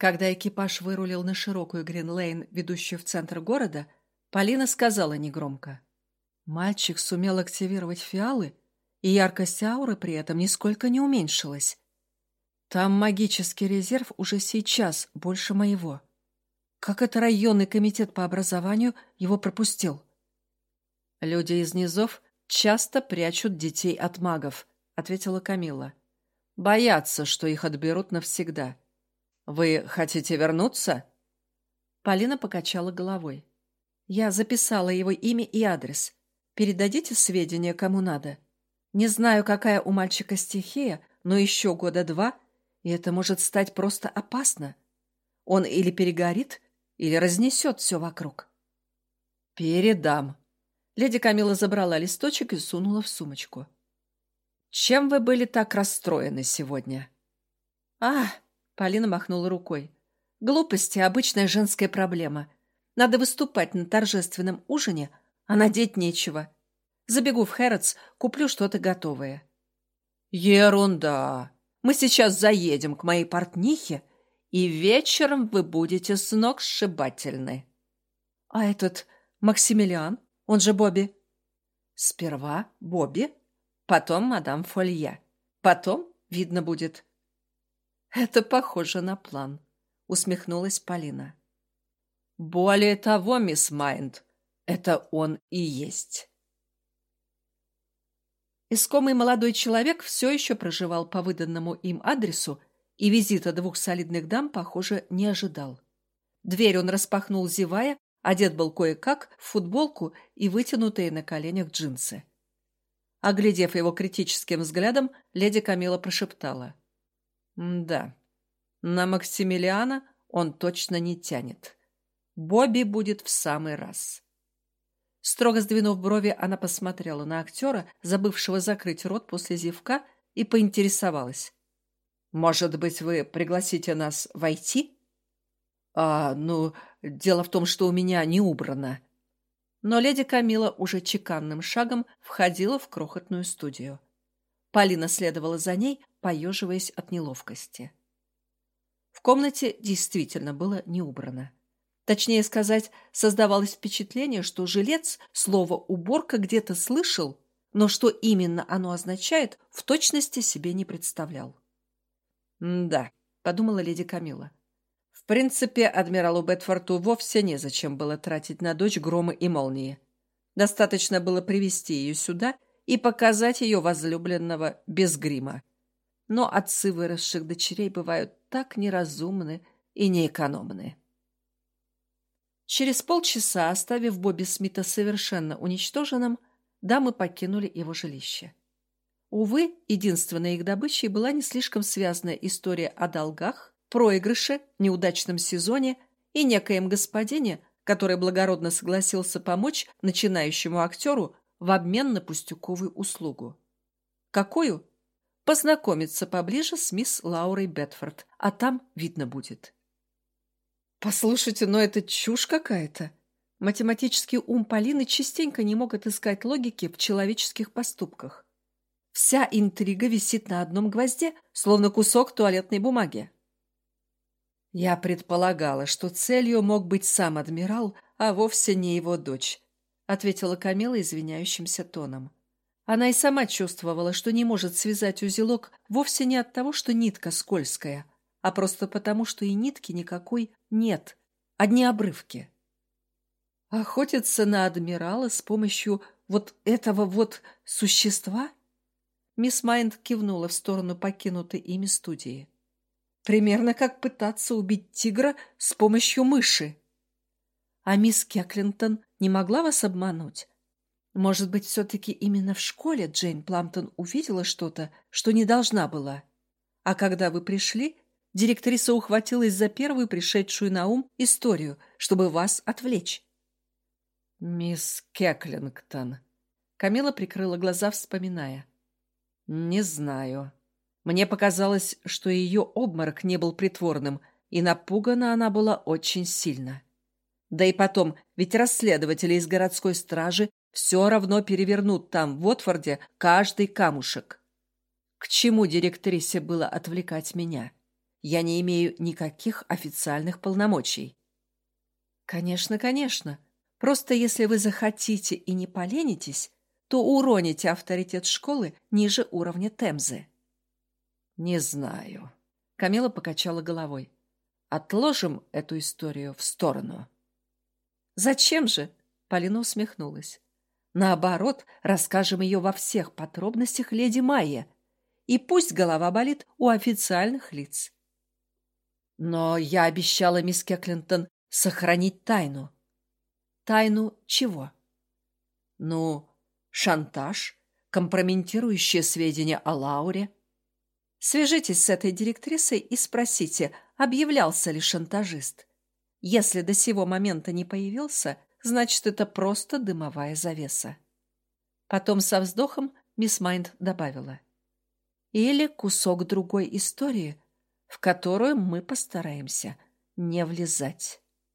Когда экипаж вырулил на широкую Грин-Лейн, ведущую в центр города, Полина сказала негромко. Мальчик сумел активировать фиалы, и яркость ауры при этом нисколько не уменьшилась. Там магический резерв уже сейчас больше моего. Как это районный комитет по образованию его пропустил? Люди из низов часто прячут детей от магов, ответила Камила. Боятся, что их отберут навсегда. Вы хотите вернуться? Полина покачала головой. Я записала его имя и адрес. Передадите сведения кому надо. Не знаю, какая у мальчика стихия, но еще года два, и это может стать просто опасно. Он или перегорит, или разнесет все вокруг. «Передам». Леди Камила забрала листочек и сунула в сумочку. «Чем вы были так расстроены сегодня?» «А!» — Полина махнула рукой. «Глупости — обычная женская проблема. Надо выступать на торжественном ужине, а надеть нечего. Забегу в Хэротс, куплю что-то готовое». «Ерунда! Мы сейчас заедем к моей портнихе и вечером вы будете с ног сшибательны. А этот Максимилиан, он же Бобби? Сперва Бобби, потом мадам Фолья. Потом видно будет. Это похоже на план, усмехнулась Полина. Более того, мисс Майнд, это он и есть. Искомый молодой человек все еще проживал по выданному им адресу и визита двух солидных дам, похоже, не ожидал. Дверь он распахнул, зевая, одет был кое-как в футболку и вытянутые на коленях джинсы. Оглядев его критическим взглядом, леди Камила прошептала. «Да, на Максимилиана он точно не тянет. Бобби будет в самый раз». Строго сдвинув брови, она посмотрела на актера, забывшего закрыть рот после зевка, и поинтересовалась. Может быть, вы пригласите нас войти? А, ну, дело в том, что у меня не убрано. Но леди Камила уже чеканным шагом входила в крохотную студию. Полина следовала за ней, поеживаясь от неловкости. В комнате действительно было не убрано. Точнее сказать, создавалось впечатление, что жилец слово «уборка» где-то слышал, но что именно оно означает, в точности себе не представлял. «Да», — подумала леди Камила. В принципе, адмиралу Бетфорту вовсе незачем было тратить на дочь громы и молнии. Достаточно было привести ее сюда и показать ее возлюбленного без грима. Но отцы выросших дочерей бывают так неразумны и неэкономны. Через полчаса, оставив Бобби Смита совершенно уничтоженным, дамы покинули его жилище. Увы, единственной их добычей была не слишком связанная история о долгах, проигрыше, неудачном сезоне и некоем господине, который благородно согласился помочь начинающему актеру в обмен на пустяковую услугу. Какую? Познакомиться поближе с мисс Лаурой Бетфорд, а там видно будет. Послушайте, но это чушь какая-то. Математический ум Полины частенько не мог отыскать логики в человеческих поступках. Вся интрига висит на одном гвозде, словно кусок туалетной бумаги. Я предполагала, что целью мог быть сам адмирал, а вовсе не его дочь, ответила Камила извиняющимся тоном. Она и сама чувствовала, что не может связать узелок вовсе не от того, что нитка скользкая, а просто потому, что и нитки никакой нет, одни обрывки. Охотиться на адмирала с помощью вот этого вот существа? Мисс Майнд кивнула в сторону покинутой ими студии. Примерно как пытаться убить тигра с помощью мыши. А мисс Кеклинтон не могла вас обмануть? Может быть, все-таки именно в школе Джейн Пламптон увидела что-то, что не должна была? А когда вы пришли, директриса ухватилась за первую пришедшую на ум историю, чтобы вас отвлечь. «Мисс Кеклингтон». Камила прикрыла глаза, вспоминая. Не знаю. Мне показалось, что ее обморок не был притворным, и напугана она была очень сильно. Да и потом, ведь расследователи из городской стражи все равно перевернут там, в Отфорде, каждый камушек. К чему директрисе было отвлекать меня? Я не имею никаких официальных полномочий. Конечно, конечно. Просто если вы захотите и не поленитесь, то уроните авторитет школы ниже уровня Темзы. Не знаю. Камила покачала головой. Отложим эту историю в сторону. Зачем же? Полина усмехнулась. Наоборот, расскажем ее во всех подробностях леди Майе. И пусть голова болит у официальных лиц. Но я обещала мисс Кеклинтон сохранить тайну. Тайну чего? Ну, шантаж, компрометирующие сведения о Лауре. Свяжитесь с этой директрисой и спросите, объявлялся ли шантажист. Если до сего момента не появился, значит, это просто дымовая завеса. Потом со вздохом мисс Майнд добавила. Или кусок другой истории, в которую мы постараемся не влезать.